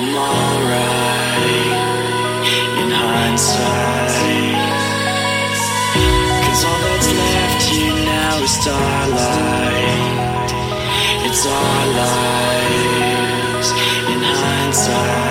I'm alright in hindsight. Cause all that's left here now is starlight. It's our lives in hindsight.